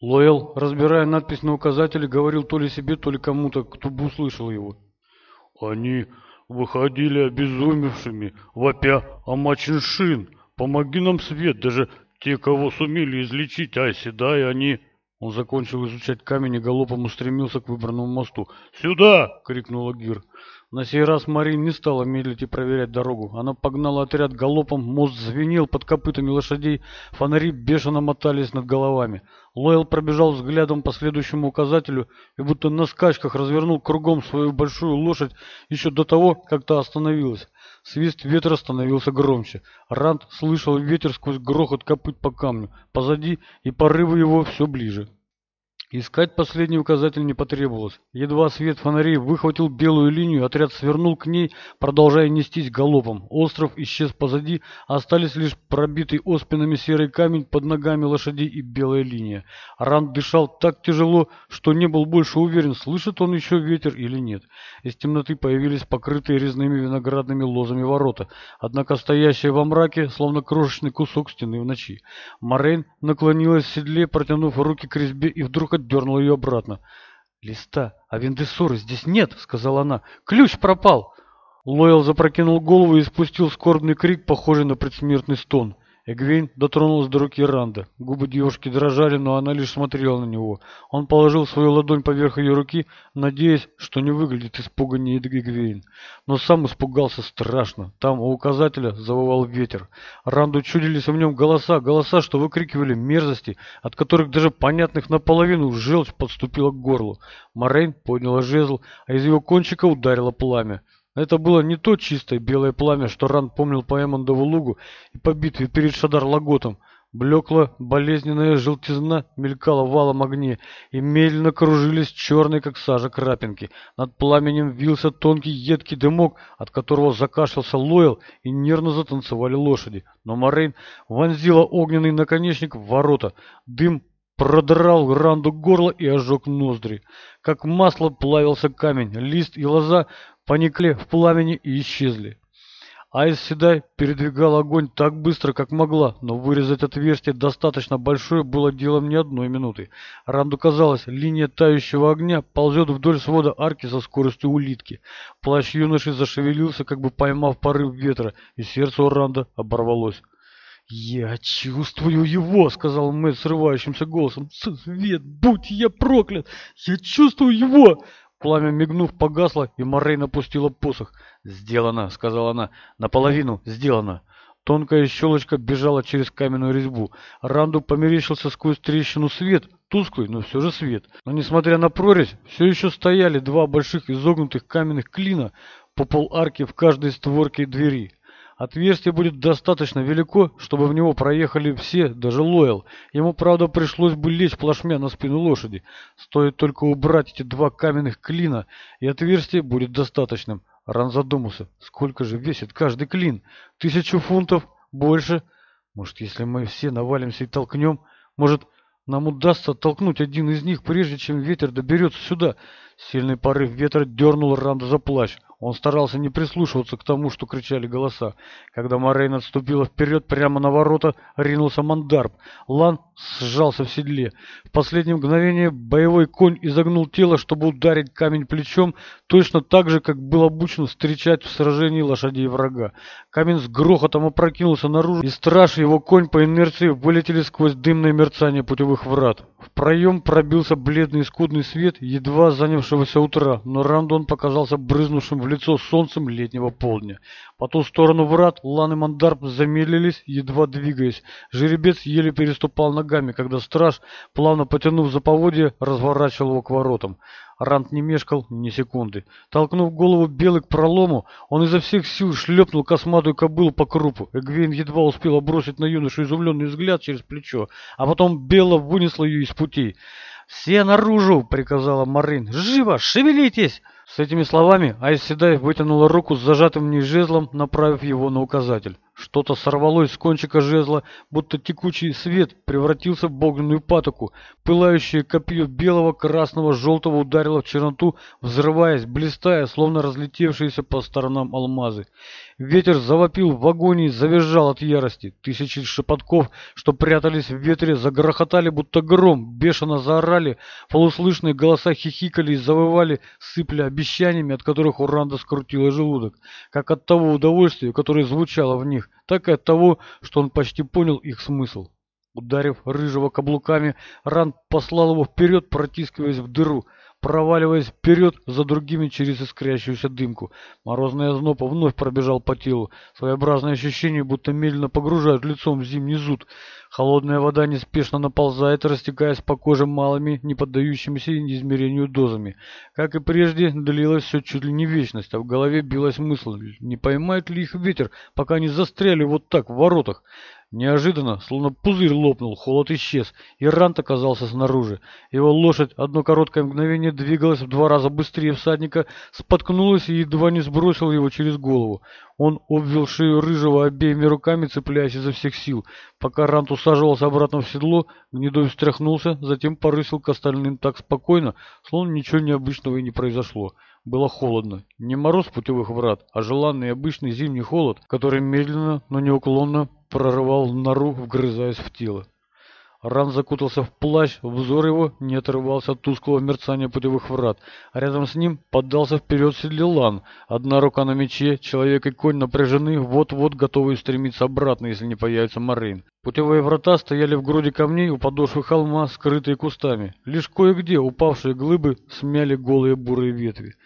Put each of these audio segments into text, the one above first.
Лоэл, разбирая надпись на указателе, говорил то ли себе, то ли кому-то, кто бы услышал его. «Они выходили обезумевшими, вопя о мачиншин. Помоги нам, Свет, даже те, кого сумели излечить, Айси, да, и они...» Он закончил изучать камень и галопом устремился к выбранному мосту. «Сюда!» — крикнула Гир. «Сюда!» На сей раз Марин не стала медлить и проверять дорогу. Она погнала отряд галопом, мост звенел под копытами лошадей, фонари бешено мотались над головами. Лойл пробежал взглядом по следующему указателю и будто на скачках развернул кругом свою большую лошадь еще до того, как та остановилась. Свист ветра становился громче. Ранд слышал ветер сквозь грохот копыт по камню, позади и порывы его все ближе. Искать последний указатель не потребовалось. Едва свет фонарей выхватил белую линию, отряд свернул к ней, продолжая нестись галопом. Остров исчез позади, остались лишь пробитый оспинами серый камень под ногами лошадей и белая линия. Ранд дышал так тяжело, что не был больше уверен, слышит он еще ветер или нет. Из темноты появились покрытые резными виноградными лозами ворота, однако стоящие во мраке, словно крошечный кусок стены в ночи. Морейн наклонилась в седле, протянув руки к резьбе и вдруг Кот дернул ее обратно. «Листа, а Вендесуры здесь нет!» — сказала она. «Ключ пропал!» Лоэл запрокинул голову и спустил скорбный крик, похожий на предсмертный стон. Эгвин дотронулась до руки Ранда. Губы девушки дрожали, но она лишь смотрела на него. Он положил свою ладонь поверх ее руки, надеясь, что не выглядит испуганнее Эгвин. Но сам испугался страшно. Там у указателя завывал ветер. Ранду чудились в нем голоса, голоса, что выкрикивали мерзости, от которых даже понятных наполовину желчь подступила к горлу. Морейн подняла жезл, а из его кончика ударило пламя. Это было не то чистое белое пламя, что Ран помнил по Эммондову лугу и по битве перед Шадар-Лаготом. Блекла болезненная желтизна мелькала в валом огне, и медленно кружились черные, как сажа, крапинки. Над пламенем вился тонкий едкий дымок, от которого закашлялся Лойл, и нервно затанцевали лошади. Но Морейн вонзила огненный наконечник в ворота. Дым продрал Ранду горло и ожег ноздри. Как масло плавился камень, лист и лоза поникли в пламени и исчезли. Айс Седай передвигал огонь так быстро, как могла, но вырезать отверстие достаточно большое было делом не одной минуты. Ранду казалось, линия тающего огня ползет вдоль свода арки со скоростью улитки. Плащ юноши зашевелился, как бы поймав порыв ветра, и сердце у Ранда оборвалось. «Я чувствую его!» — сказал Мэтт срывающимся голосом. «Свет, будь я проклят! Я чувствую его!» Пламя, мигнув, погасло, и Морей напустила посох. «Сделано!» — сказала она. «Наполовину сделано!» Тонкая щелочка бежала через каменную резьбу. Ранду померещился сквозь трещину свет, тусклый, но все же свет. Но, несмотря на прорезь, все еще стояли два больших изогнутых каменных клина по поларке в каждой створке двери. Отверстие будет достаточно велико, чтобы в него проехали все, даже Лойл. Ему, правда, пришлось бы лечь плашмя на спину лошади. Стоит только убрать эти два каменных клина, и отверстие будет достаточным. Ран задумался, сколько же весит каждый клин? Тысячу фунтов? Больше? Может, если мы все навалимся и толкнем? Может, нам удастся толкнуть один из них, прежде чем ветер доберется сюда? Сильный порыв ветра дернул Ранда за плащ. Он старался не прислушиваться к тому, что кричали голоса. Когда Морейн отступила вперед, прямо на ворота ринулся Мандарб. Лан сжался в седле. В последнее мгновение боевой конь изогнул тело, чтобы ударить камень плечом, точно так же, как был обучен встречать в сражении лошадей врага. Камень с грохотом опрокинулся наружу, и страж и его конь по инерции вылетели сквозь дымное мерцание путевых врат. В проем пробился бледный и скудный свет, едва занявшегося утра, но Рандон показался брызнувшим в в лицо солнцем летнего полдня. По ту сторону врат Лан и Мандарп замедлились, едва двигаясь. Жеребец еле переступал ногами, когда страж, плавно потянув за поводья, разворачивал его к воротам. Рант не мешкал ни секунды. Толкнув голову Белый к пролому, он изо всех сил шлепнул косматую кобылу по крупу. Эгвейн едва успел бросить на юношу изумленный взгляд через плечо, а потом Бела вынесла ее из пути. «Все наружу!» — приказала Марин. «Живо! Шевелитесь!» С этими словами Айседай вытянула руку с зажатым в жезлом, направив его на указатель что-то сорвалось с кончика жезла, будто текучий свет превратился в огненную патоку. Пылающее копье белого, красного, желтого ударило в черноту, взрываясь, блистая, словно разлетевшиеся по сторонам алмазы. Ветер завопил в агонии, завизжал от ярости. Тысячи шепотков, что прятались в ветре, загрохотали, будто гром, бешено заорали, полуслышные голоса хихикали и завывали, сыпля обещаниями, от которых у скрутила желудок, как от того удовольствия, которое звучало в них. Так и от того, что он почти понял их смысл. Ударив рыжего каблуками, Ран послал его вперед, протискиваясь в дыру – проваливаясь вперед за другими через искрящуюся дымку. Морозный озноб вновь пробежал по телу. Своеобразное ощущение, будто медленно погружают лицом в зимний зуд. Холодная вода неспешно наползает, растекаясь по коже малыми, не поддающимися измерению дозами. Как и прежде, длилось все чуть ли не вечность, а в голове билась мысль, не поймает ли их ветер, пока они застряли вот так в воротах. Неожиданно, словно пузырь лопнул, холод исчез, и Рант оказался снаружи. Его лошадь одно короткое мгновение двигалась в два раза быстрее всадника, споткнулась и едва не сбросила его через голову. Он обвил шею рыжего обеими руками, цепляясь изо всех сил. Пока Рант усаживался обратно в седло, гнедой встряхнулся, затем порысил к остальным так спокойно, словно ничего необычного и не произошло. Было холодно. Не мороз путевых врат, а желанный обычный зимний холод, который медленно, но неуклонно прорывал нору, вгрызаясь в тело. Ран закутался в плащ, взор его не отрывался от тусклого мерцания путевых врат. А рядом с ним поддался вперед Седлилан. Одна рука на мече, человек и конь напряжены, вот-вот готовы стремиться обратно, если не появится Марин. Путевые врата стояли в груди камней у подошвы холма, скрытые кустами. Лишь кое-где упавшие глыбы смяли голые бурые ветви.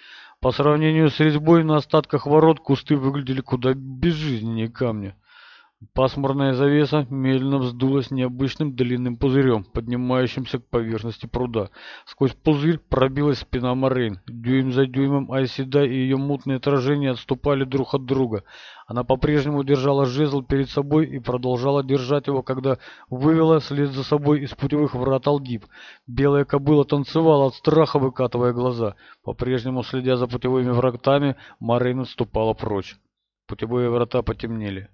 По сравнению с резьбой на остатках ворот кусты выглядели куда безжизненнее камня. Пасмурная завеса медленно вздулась необычным длинным пузырем, поднимающимся к поверхности пруда. Сквозь пузырь пробилась спина Морейн. Дюйм за дюймом Айседа и ее мутные отражения отступали друг от друга. Она по-прежнему держала жезл перед собой и продолжала держать его, когда вывела след за собой из путевых врат Алгиб. Белая кобыла танцевала от страха, выкатывая глаза. По-прежнему, следя за путевыми вратами, Морейн отступала прочь. Путевые врата потемнели.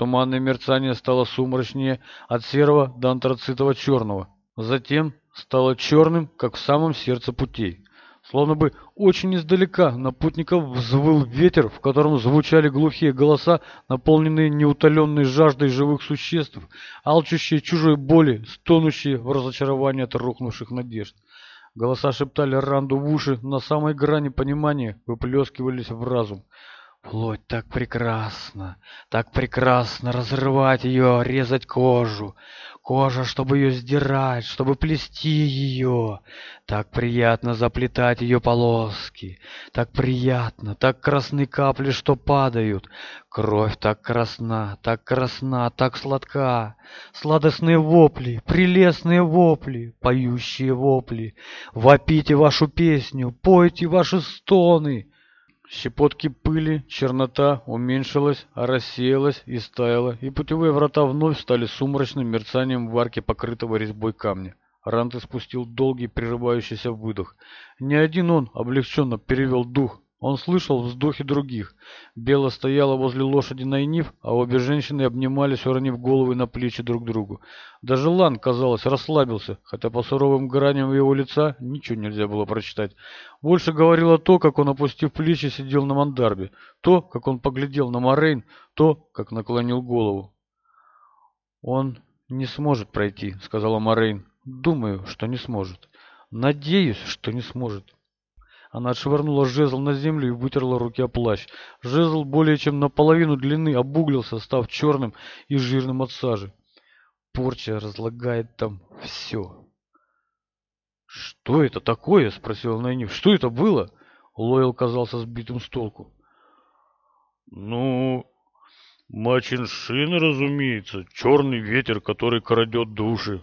Туманное мерцание стало сумрачнее от серого до антрацитового черного. Затем стало черным, как в самом сердце путей. Словно бы очень издалека на путников взвыл ветер, в котором звучали глухие голоса, наполненные неутоленной жаждой живых существ, алчущие чужой боли, стонущие в разочаровании от рухнувших надежд. Голоса шептали Ранду в уши, на самой грани понимания выплескивались в разум. Плоть так прекрасна, так прекрасно разрывать ее, резать кожу. Кожа, чтобы ее сдирать, чтобы плести ее. Так приятно заплетать ее полоски. Так приятно, так красны капли, что падают. Кровь так красна, так красна, так сладка. Сладостные вопли, прелестные вопли, поющие вопли. Вопите вашу песню, пойте ваши стоны. Щепотки пыли, чернота уменьшилась, рассеялась и стаяла, и путевые врата вновь стали сумрачным мерцанием в арке, покрытого резьбой камня. Рант испустил долгий прерывающийся выдох. Не один он облегченно перевел дух. Он слышал вздохи других. Бела стояла возле лошади Найнив, а обе женщины обнимались, уронив головы на плечи друг другу. Даже Лан, казалось, расслабился, хотя по суровым граням его лица ничего нельзя было прочитать. Больше говорило то, как он, опустив плечи, сидел на мандарбе, то, как он поглядел на Морейн, то, как наклонил голову. «Он не сможет пройти», — сказала Морейн. «Думаю, что не сможет. Надеюсь, что не сможет». Она отшвырнула жезл на землю и вытерла руки о плащ. Жезл более чем наполовину длины обуглился, став черным и жирным от сажи. Порча разлагает там все. «Что это такое?» — спросила Найниф. «Что это было?» Лойл казался сбитым с толку. «Ну, мачиншины, разумеется, черный ветер, который крадет души.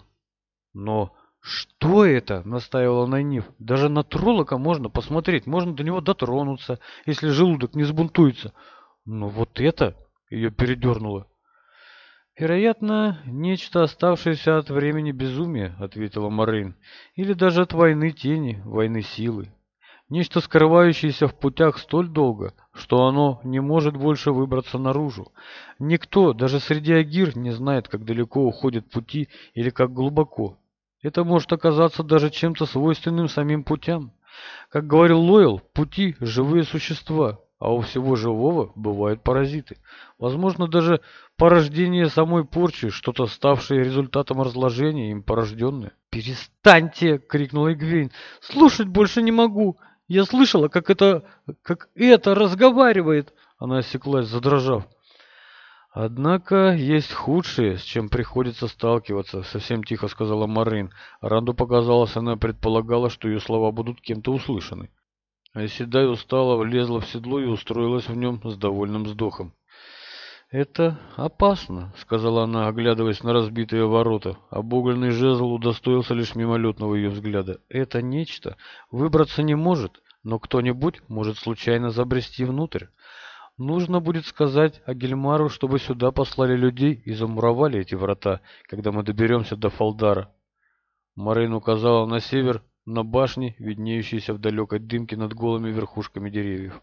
Но что это настаивала Найниф. даже на троллока можно посмотреть можно до него дотронуться если желудок не сбунтуется но вот это ее передернуло вероятно нечто оставшееся от времени безумия ответила Морейн, или даже от войны тени войны силы нечто скрывающееся в путях столь долго, что оно не может больше выбраться наружу. Никто, даже среди агир, не знает, как далеко уходят пути или как глубоко. Это может оказаться даже чем-то свойственным самим путям. Как говорил Лойл, пути – живые существа, а у всего живого бывают паразиты. Возможно, даже порождение самой порчи, что-то ставшее результатом разложения им порожденное. «Перестаньте!» – крикнул Игвейн. «Слушать больше не могу! Я слышала, как это... как это разговаривает!» Она осеклась, задрожав. «Однако есть худшее, с чем приходится сталкиваться», — совсем тихо сказала Марин. Ранду показалось, она предполагала, что ее слова будут кем-то услышаны. Айседай устала, влезла в седло и устроилась в нем с довольным вздохом. «Это опасно», — сказала она, оглядываясь на разбитые ворота. Обугленный жезл удостоился лишь мимолетного ее взгляда. «Это нечто. Выбраться не может, но кто-нибудь может случайно забрести внутрь. Нужно будет сказать Агельмару, чтобы сюда послали людей и замуровали эти врата, когда мы доберемся до Фалдара. Марин указала на север, на башни, виднеющиеся в далекой дымке над голыми верхушками деревьев.